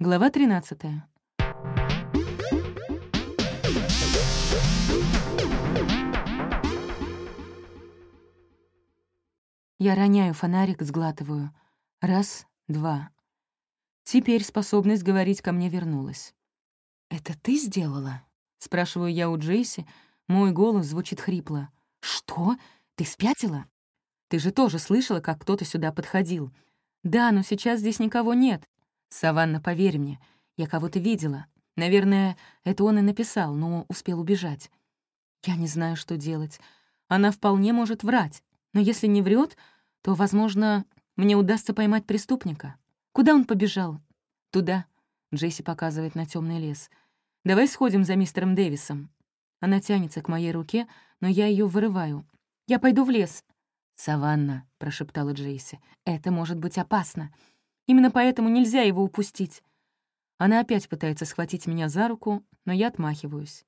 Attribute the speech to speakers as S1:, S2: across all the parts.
S1: Глава 13. Я роняю фонарик, сглатываю. Раз, два. Теперь способность говорить ко мне вернулась. «Это ты сделала?» — спрашиваю я у Джейси. Мой голос звучит хрипло. «Что? Ты спятила?» «Ты же тоже слышала, как кто-то сюда подходил». «Да, но сейчас здесь никого нет. Саванна, поверь мне, я кого-то видела. Наверное, это он и написал, но успел убежать. Я не знаю, что делать. Она вполне может врать. Но если не врет, то, возможно, мне удастся поймать преступника. Куда он побежал? Туда. Джесси показывает на темный лес. «Давай сходим за мистером Дэвисом». Она тянется к моей руке, но я ее вырываю. «Я пойду в лес». «Саванна», — прошептала Джейси, — «это может быть опасно. Именно поэтому нельзя его упустить. Она опять пытается схватить меня за руку, но я отмахиваюсь.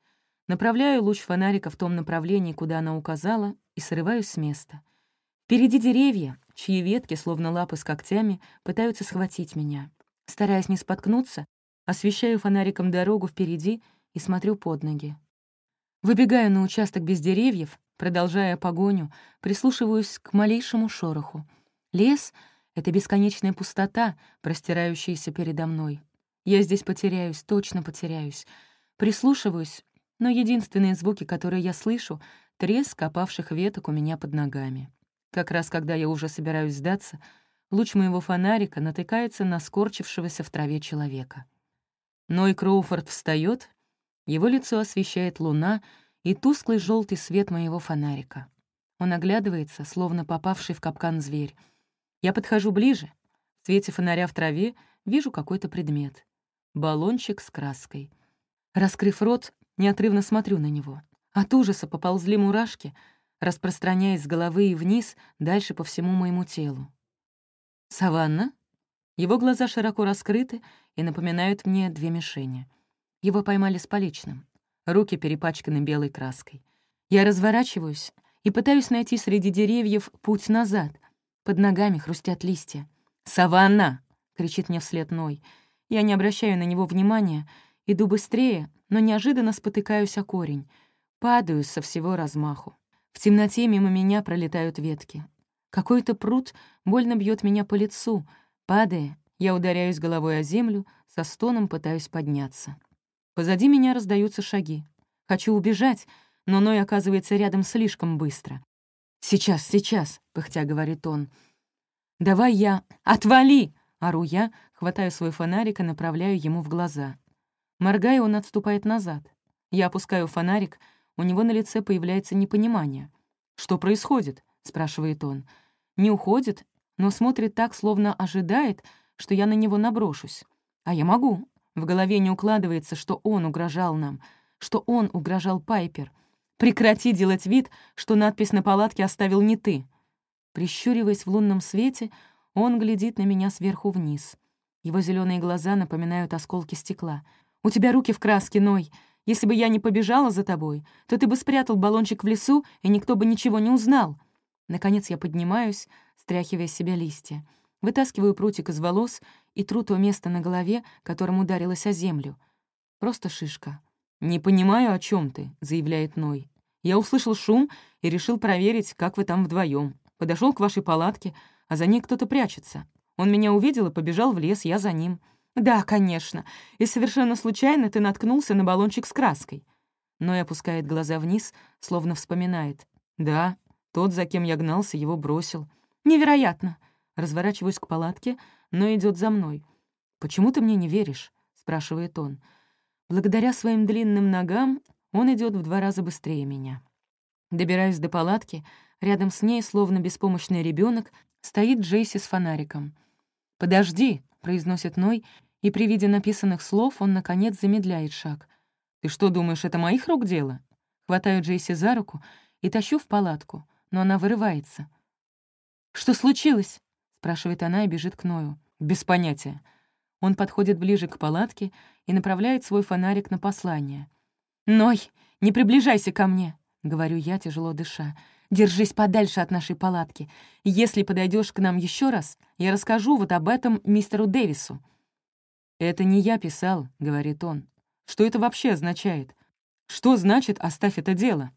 S1: Направляю луч фонарика в том направлении, куда она указала, и срываюсь с места. Впереди деревья, чьи ветки, словно лапы с когтями, пытаются схватить меня. Стараясь не споткнуться, освещаю фонариком дорогу впереди и смотрю под ноги. Выбегаю на участок без деревьев, продолжая погоню, прислушиваюсь к малейшему шороху. Лес это бесконечная пустота, простирающаяся передо мной. Я здесь потеряюсь, точно потеряюсь. Прислушиваюсь, но единственные звуки, которые я слышу, — треск опавших веток у меня под ногами. Как раз когда я уже собираюсь сдаться, луч моего фонарика натыкается на скорчившегося в траве человека. Ной Кроуфорд встает, его лицо освещает луна и тусклый желтый свет моего фонарика. Он оглядывается, словно попавший в капкан зверь — я подхожу ближе. В свете фонаря в траве вижу какой-то предмет. Баллончик с краской. Раскрыв рот, неотрывно смотрю на него. От ужаса поползли мурашки, распространяясь с головы и вниз, дальше по всему моему телу. «Саванна?» Его глаза широко раскрыты и напоминают мне две мишени. Его поймали с поличным. Руки перепачканы белой краской. Я разворачиваюсь и пытаюсь найти среди деревьев путь назад — под ногами хрустят листья. «Саванна!» — кричит мне вслед Ной. Я не обращаю на него внимания, иду быстрее, но неожиданно спотыкаюсь о корень. Падаю со всего размаху. В темноте мимо меня пролетают ветки. Какой-то пруд больно бьет меня по лицу. Падая, я ударяюсь головой о землю, со стоном пытаюсь подняться. Позади меня раздаются шаги. Хочу убежать, но Ной оказывается рядом слишком быстро. «Сейчас, сейчас!» — пыхтя говорит он. «Давай я... Отвали!» — ору я, хватаю свой фонарик и направляю ему в глаза. Моргая, он отступает назад. Я опускаю фонарик, у него на лице появляется непонимание. «Что происходит?» — спрашивает он. Не уходит, но смотрит так, словно ожидает, что я на него наброшусь. А я могу. В голове не укладывается, что он угрожал нам, что он угрожал Пайпер — Прекрати делать вид, что надпись на палатке оставил не ты. Прищуриваясь в лунном свете, он глядит на меня сверху вниз. Его зеленые глаза напоминают осколки стекла. «У тебя руки в краске, Ной. Если бы я не побежала за тобой, то ты бы спрятал баллончик в лесу, и никто бы ничего не узнал». Наконец я поднимаюсь, стряхивая с себя листья. Вытаскиваю прутик из волос и тру то место на голове, которым ударилось о землю. Просто шишка. «Не понимаю, о чем ты», — заявляет Ной. «Я услышал шум и решил проверить, как вы там вдвоем. Подошел к вашей палатке, а за ней кто-то прячется. Он меня увидел и побежал в лес, я за ним». «Да, конечно. И совершенно случайно ты наткнулся на баллончик с краской». Ной опускает глаза вниз, словно вспоминает. «Да, тот, за кем я гнался, его бросил». «Невероятно!» Разворачиваюсь к палатке, но идет за мной. «Почему ты мне не веришь?» — спрашивает он. «Да». Благодаря своим длинным ногам он идет в два раза быстрее меня. Добираюсь до палатки, рядом с ней, словно беспомощный ребенок, стоит Джейси с фонариком. «Подожди», — произносит Ной, и при виде написанных слов он, наконец, замедляет шаг. «Ты что, думаешь, это моих рук дело?» Хватаю Джейси за руку и тащу в палатку, но она вырывается. «Что случилось?» — спрашивает она и бежит к Ною. «Без понятия. Он подходит ближе к палатке и направляет свой фонарик на послание. «Ной, не приближайся ко мне!» — говорю я, тяжело дыша. «Держись подальше от нашей палатки. Если подойдешь к нам еще раз, я расскажу вот об этом мистеру Дэвису». «Это не я писал», — говорит он. «Что это вообще означает? Что значит «оставь это дело»?»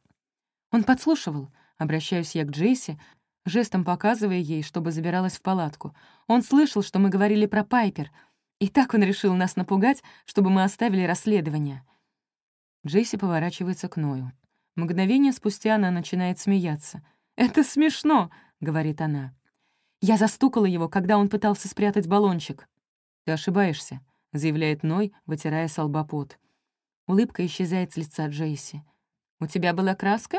S1: Он подслушивал. Обращаюсь я к Джейси, жестом показывая ей, чтобы забиралась в палатку. Он слышал, что мы говорили про Пайпер — и так он решил нас напугать, чтобы мы оставили расследование. Джейси поворачивается к Ною. Мгновение спустя она начинает смеяться. «Это смешно!» — говорит она. «Я застукала его, когда он пытался спрятать баллончик». «Ты ошибаешься», — заявляет Ной, вытирая с Улыбка исчезает с лица Джейси. «У тебя была краска?»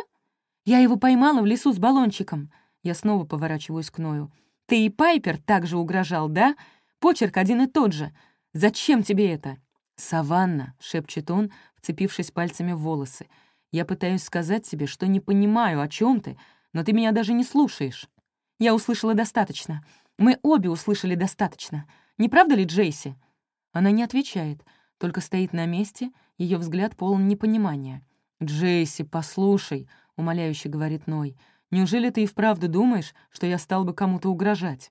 S1: «Я его поймала в лесу с баллончиком». Я снова поворачиваюсь к Ною. «Ты и Пайпер также угрожал, да? Почерк один и тот же. Зачем тебе это?» «Саванна», — шепчет он, вцепившись пальцами в волосы. «Я пытаюсь сказать тебе, что не понимаю, о чем ты, но ты меня даже не слушаешь. Я услышала достаточно. Мы обе услышали достаточно. Не правда ли, Джейси?» Она не отвечает, только стоит на месте, ее взгляд полон непонимания. «Джейси, послушай», — умоляюще говорит Ной, — «неужели ты и вправду думаешь, что я стал бы кому-то угрожать?»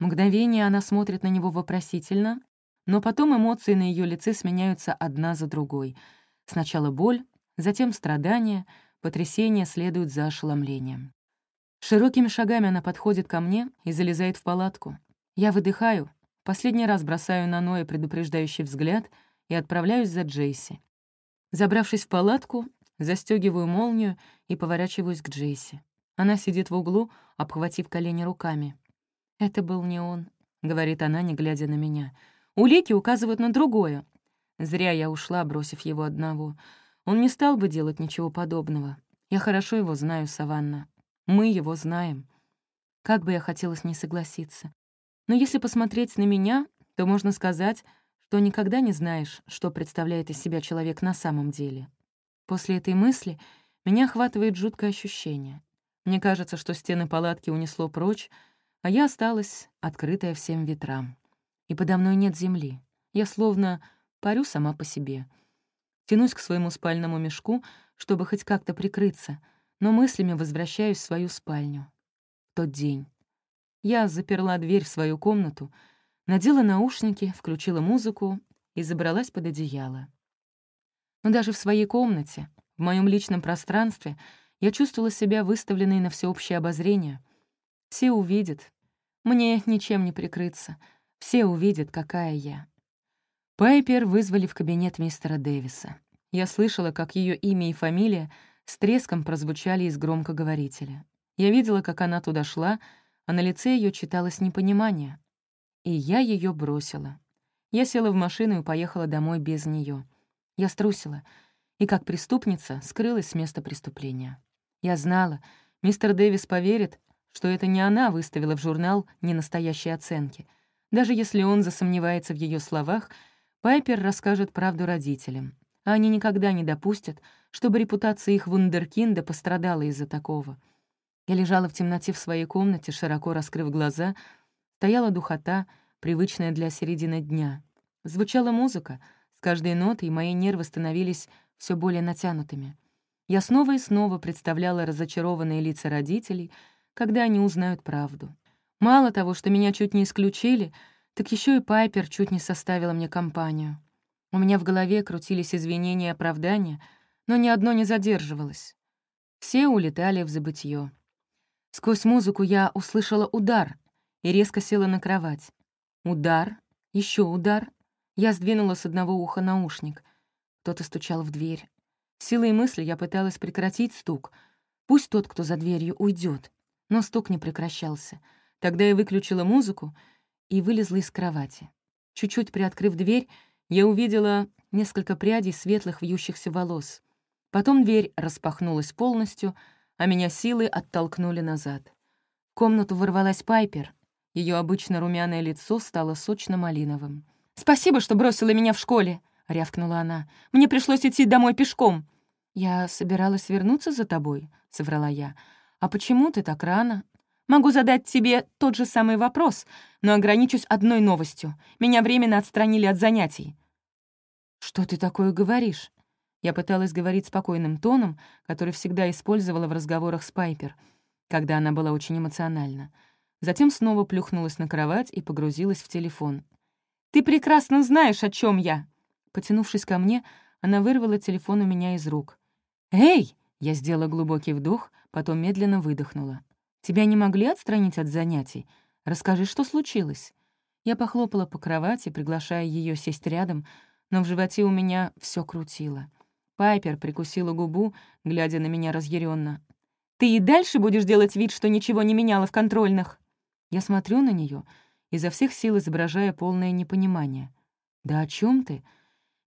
S1: Мгновение она смотрит на него вопросительно, но потом эмоции на ее лице сменяются одна за другой. Сначала боль, затем страдание, потрясение следует за ошеломлением. Широкими шагами она подходит ко мне и залезает в палатку. Я выдыхаю, последний раз бросаю на Ноя предупреждающий взгляд и отправляюсь за Джейси. Забравшись в палатку, застегиваю молнию и поворачиваюсь к Джейси. Она сидит в углу, обхватив колени руками. Это был не он, говорит она, не глядя на меня. Улики указывают на другое. Зря я ушла, бросив его одного. Он не стал бы делать ничего подобного. Я хорошо его знаю, Саванна. Мы его знаем. Как бы я хотела с ней согласиться. Но если посмотреть на меня, то можно сказать, что никогда не знаешь, что представляет из себя человек на самом деле. После этой мысли меня охватывает жуткое ощущение. Мне кажется, что стены палатки унесло прочь, а я осталась, открытая всем ветрам. И подо мной нет земли. Я словно парю сама по себе. Тянусь к своему спальному мешку, чтобы хоть как-то прикрыться, но мыслями возвращаюсь в свою спальню. тот день. Я заперла дверь в свою комнату, надела наушники, включила музыку и забралась под одеяло. Но даже в своей комнате, в моем личном пространстве, я чувствовала себя выставленной на всеобщее обозрение. Все увидят, мне ничем не прикрыться. Все увидят, какая я. Пайпер вызвали в кабинет мистера Дэвиса. Я слышала, как ее имя и фамилия с треском прозвучали из громкоговорителя. Я видела, как она туда шла, а на лице ее читалось непонимание. И я ее бросила. Я села в машину и поехала домой без нее. Я струсила и, как преступница, скрылась с места преступления. Я знала, мистер Дэвис поверит, что это не она выставила в журнал ненастоящие оценки. Даже если он засомневается в ее словах, Пайпер расскажет правду родителям. А они никогда не допустят, чтобы репутация их вундеркинда пострадала из-за такого. Я лежала в темноте в своей комнате, широко раскрыв глаза. Стояла духота, привычная для середины дня. Звучала музыка. С каждой нотой мои нервы становились все более натянутыми. Я снова и снова представляла разочарованные лица родителей — когда они узнают правду. Мало того, что меня чуть не исключили, так еще и Пайпер чуть не составила мне компанию. У меня в голове крутились извинения и оправдания, но ни одно не задерживалось. Все улетали в забытье. Сквозь музыку я услышала удар и резко села на кровать. Удар, еще удар. Я сдвинула с одного уха наушник. Кто-то стучал в дверь. Силой мысли я пыталась прекратить стук. Пусть тот, кто за дверью, уйдет но стук не прекращался. Тогда я выключила музыку и вылезла из кровати. Чуть-чуть приоткрыв дверь, я увидела несколько прядей светлых вьющихся волос. Потом дверь распахнулась полностью, а меня силы оттолкнули назад. В комнату ворвалась Пайпер. Ее обычно румяное лицо стало сочно-малиновым. «Спасибо, что бросила меня в школе!» — рявкнула она. «Мне пришлось идти домой пешком!» «Я собиралась вернуться за тобой», — соврала я. «А почему ты так рано?» «Могу задать тебе тот же самый вопрос, но ограничусь одной новостью. Меня временно отстранили от занятий». «Что ты такое говоришь?» Я пыталась говорить спокойным тоном, который всегда использовала в разговорах с Пайпер, когда она была очень эмоциональна. Затем снова плюхнулась на кровать и погрузилась в телефон. «Ты прекрасно знаешь, о чем я!» Потянувшись ко мне, она вырвала телефон у меня из рук. «Эй!» — я сделала глубокий вдох — потом медленно выдохнула. «Тебя не могли отстранить от занятий? Расскажи, что случилось?» Я похлопала по кровати, приглашая ее сесть рядом, но в животе у меня все крутило. Пайпер прикусила губу, глядя на меня разъяренно. «Ты и дальше будешь делать вид, что ничего не меняло в контрольных?» Я смотрю на нее, изо всех сил изображая полное непонимание. «Да о чем ты?»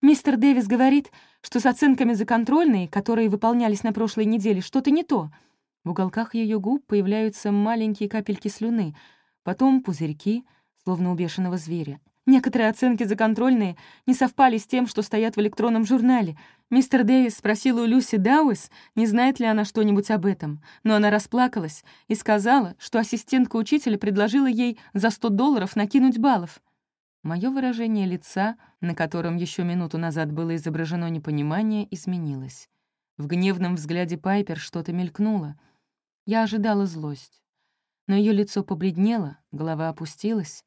S1: «Мистер Дэвис говорит, что с оценками за контрольные, которые выполнялись на прошлой неделе, что-то не то. В уголках ее губ появляются маленькие капельки слюны, потом пузырьки, словно у бешеного зверя. Некоторые оценки за контрольные не совпали с тем, что стоят в электронном журнале. Мистер Дэвис спросил у Люси Дауэс, не знает ли она что-нибудь об этом, но она расплакалась и сказала, что ассистентка учителя предложила ей за 100 долларов накинуть баллов. Мое выражение лица, на котором еще минуту назад было изображено непонимание, изменилось. В гневном взгляде Пайпер что-то мелькнуло — я ожидала злость. Но ее лицо побледнело, голова опустилась.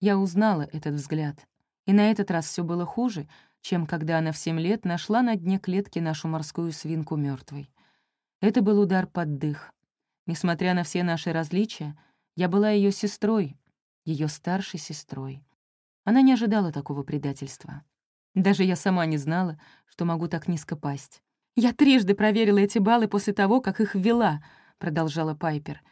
S1: Я узнала этот взгляд. И на этот раз все было хуже, чем когда она в семь лет нашла на дне клетки нашу морскую свинку мертвой. Это был удар под дых. Несмотря на все наши различия, я была ее сестрой, ее старшей сестрой. Она не ожидала такого предательства. Даже я сама не знала, что могу так низко пасть. Я трижды проверила эти баллы после того, как их ввела — продолжала Пайпер.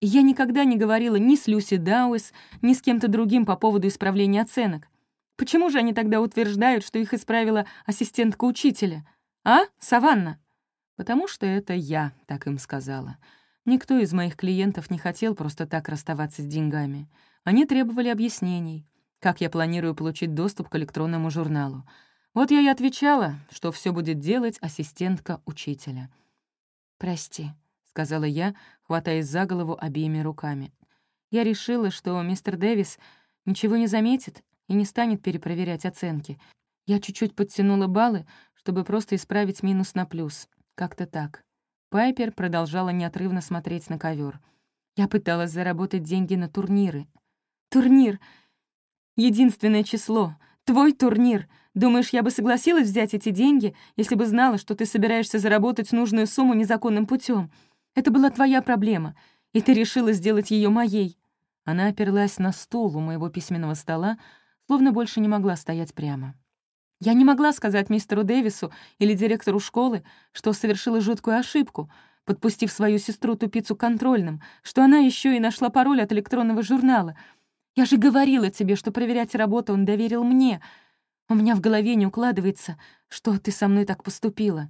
S1: «Я никогда не говорила ни с Люси Дауэс, ни с кем-то другим по поводу исправления оценок. Почему же они тогда утверждают, что их исправила ассистентка учителя? А, Саванна?» «Потому что это я так им сказала. Никто из моих клиентов не хотел просто так расставаться с деньгами. Они требовали объяснений, как я планирую получить доступ к электронному журналу. Вот я и отвечала, что все будет делать ассистентка учителя. «Прости», сказала я, хватаясь за голову обеими руками. Я решила, что мистер Дэвис ничего не заметит и не станет перепроверять оценки. Я чуть-чуть подтянула баллы, чтобы просто исправить минус на плюс. Как-то так. Пайпер продолжала неотрывно смотреть на ковер. Я пыталась заработать деньги на турниры. «Турнир! Единственное число! Твой турнир! Думаешь, я бы согласилась взять эти деньги, если бы знала, что ты собираешься заработать нужную сумму незаконным путем? Это была твоя проблема, и ты решила сделать ее моей». Она оперлась на стул у моего письменного стола, словно больше не могла стоять прямо. Я не могла сказать мистеру Дэвису или директору школы, что совершила жуткую ошибку, подпустив свою сестру-тупицу контрольным, что она еще и нашла пароль от электронного журнала. Я же говорила тебе, что проверять работу он доверил мне. У меня в голове не укладывается, что ты со мной так поступила.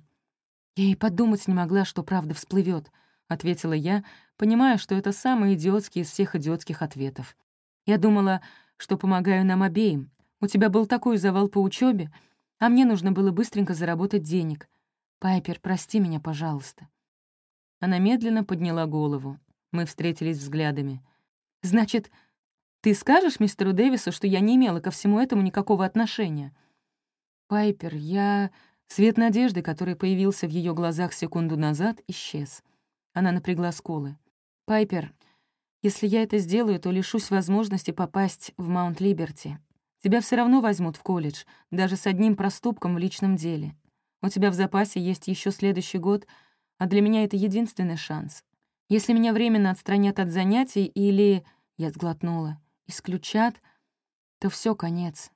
S1: Я и подумать не могла, что правда всплывет ответила я, понимая, что это самый идиотский из всех идиотских ответов. Я думала, что помогаю нам обеим. У тебя был такой завал по учебе, а мне нужно было быстренько заработать денег. Пайпер, прости меня, пожалуйста. Она медленно подняла голову. Мы встретились взглядами. «Значит, ты скажешь мистеру Дэвису, что я не имела ко всему этому никакого отношения?» «Пайпер, я...» Свет надежды, который появился в ее глазах секунду назад, исчез. Она напрягла скулы. «Пайпер, если я это сделаю, то лишусь возможности попасть в Маунт-Либерти. Тебя все равно возьмут в колледж, даже с одним проступком в личном деле. У тебя в запасе есть еще следующий год, а для меня это единственный шанс. Если меня временно отстранят от занятий или...» Я сглотнула. «Исключат, то все конец».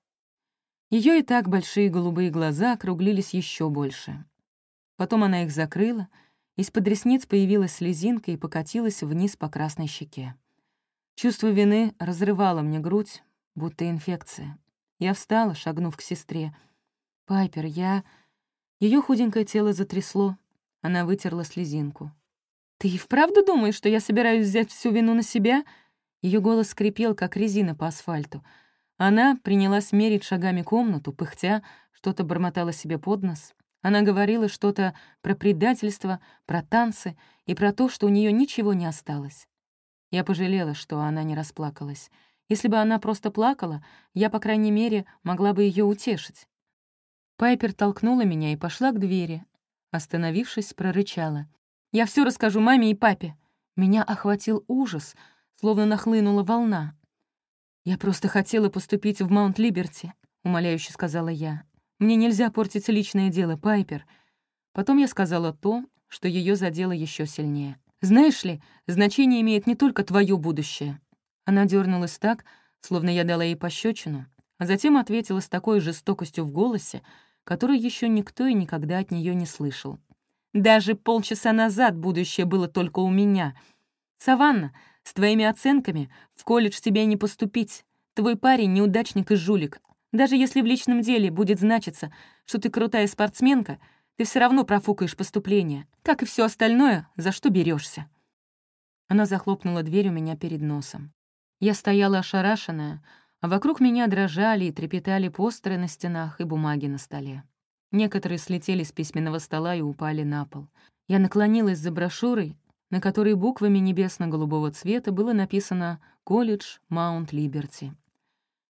S1: Ее и так большие голубые глаза округлились еще больше. Потом она их закрыла — из-под ресниц появилась слезинка и покатилась вниз по красной щеке. Чувство вины разрывало мне грудь, будто инфекция. Я встала, шагнув к сестре. «Пайпер, я...» Ее худенькое тело затрясло. Она вытерла слезинку. «Ты и вправду думаешь, что я собираюсь взять всю вину на себя?» Ее голос скрипел, как резина по асфальту. Она принялась мерить шагами комнату, пыхтя, что-то бормотала себе под нос. Она говорила что-то про предательство, про танцы и про то, что у нее ничего не осталось. Я пожалела, что она не расплакалась. Если бы она просто плакала, я, по крайней мере, могла бы ее утешить. Пайпер толкнула меня и пошла к двери. Остановившись, прорычала. «Я все расскажу маме и папе». Меня охватил ужас, словно нахлынула волна. «Я просто хотела поступить в Маунт-Либерти», — умоляюще сказала я. Мне нельзя портить личное дело, Пайпер. Потом я сказала то, что ее задело еще сильнее. Знаешь ли, значение имеет не только твое будущее. Она дернулась так, словно я дала ей пощечину, а затем ответила с такой жестокостью в голосе, которой еще никто и никогда от нее не слышал. Даже полчаса назад будущее было только у меня. Саванна, с твоими оценками в колледж тебе не поступить. Твой парень — неудачник и жулик, даже если в личном деле будет значиться, что ты крутая спортсменка, ты все равно профукаешь поступление, как и все остальное, за что берешься. Она захлопнула дверь у меня перед носом. Я стояла ошарашенная, а вокруг меня дрожали и трепетали постеры на стенах и бумаги на столе. Некоторые слетели с письменного стола и упали на пол. Я наклонилась за брошюрой, на которой буквами небесно-голубого цвета было написано «Колледж Маунт Либерти».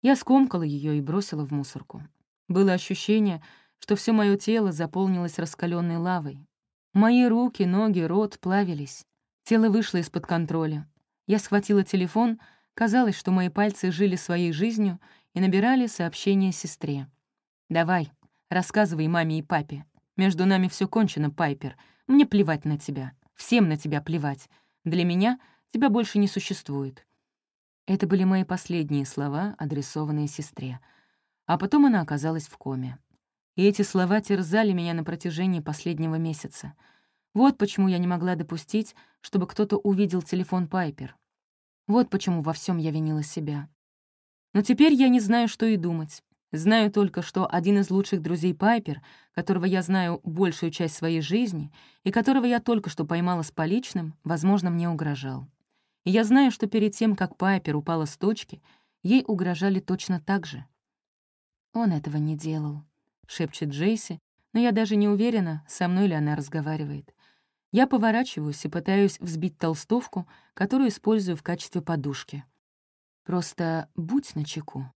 S1: Я скомкала ее и бросила в мусорку. Было ощущение, что все мое тело заполнилось раскаленной лавой. Мои руки, ноги, рот плавились. Тело вышло из-под контроля. Я схватила телефон, казалось, что мои пальцы жили своей жизнью и набирали сообщение сестре. «Давай, рассказывай маме и папе. Между нами все кончено, Пайпер. Мне плевать на тебя. Всем на тебя плевать. Для меня тебя больше не существует». Это были мои последние слова, адресованные сестре. А потом она оказалась в коме. И эти слова терзали меня на протяжении последнего месяца. Вот почему я не могла допустить, чтобы кто-то увидел телефон Пайпер. Вот почему во всем я винила себя. Но теперь я не знаю, что и думать. Знаю только, что один из лучших друзей Пайпер, которого я знаю большую часть своей жизни и которого я только что поймала с поличным, возможно, мне угрожал. Я знаю, что перед тем, как Пайпер упала с точки, ей угрожали точно так же. «Он этого не делал», — шепчет Джейси, но я даже не уверена, со мной ли она разговаривает. Я поворачиваюсь и пытаюсь взбить толстовку, которую использую в качестве подушки. «Просто будь начеку»,